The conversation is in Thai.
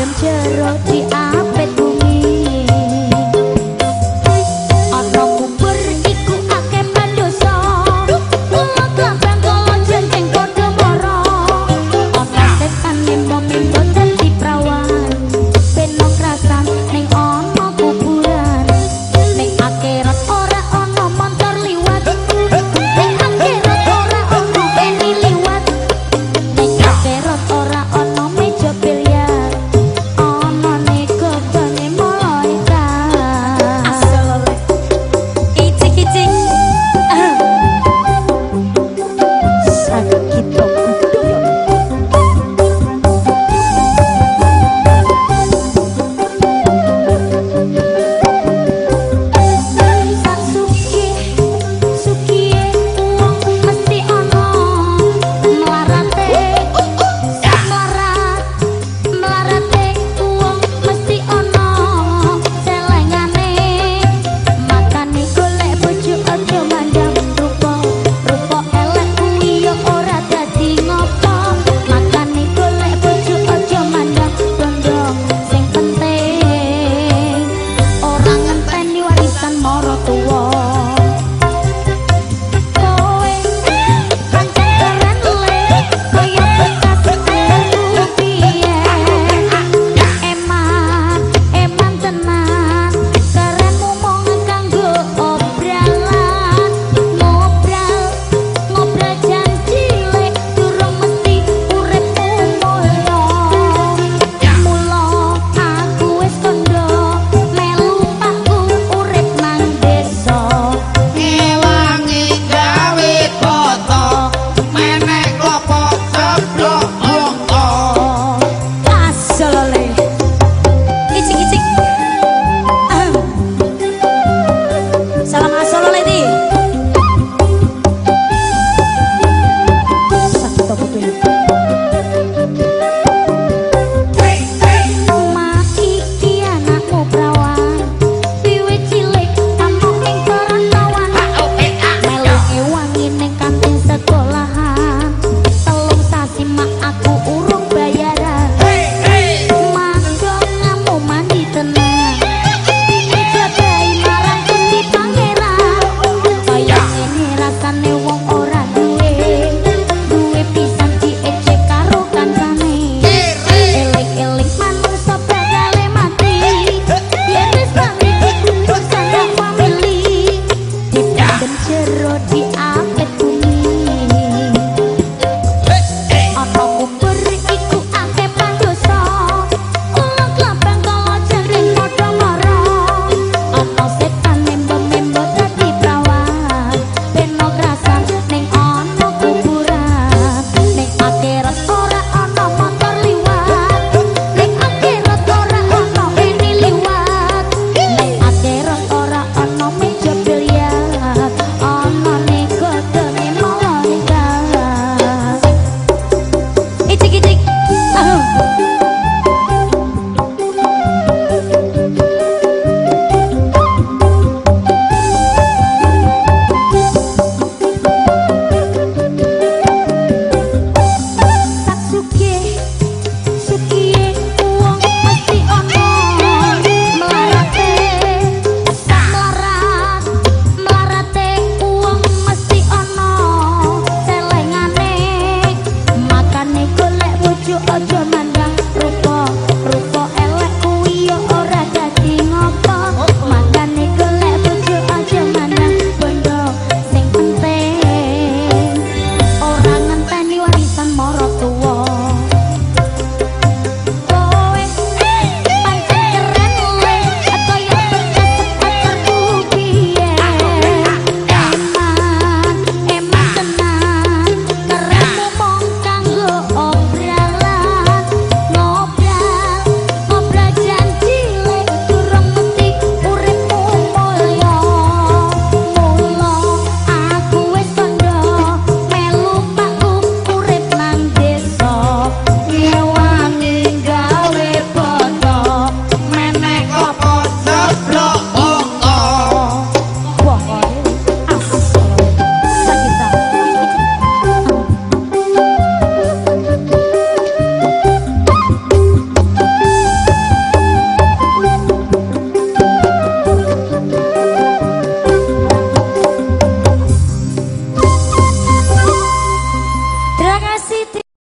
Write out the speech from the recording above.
ดิมเชื้อรถที่อา Thank you.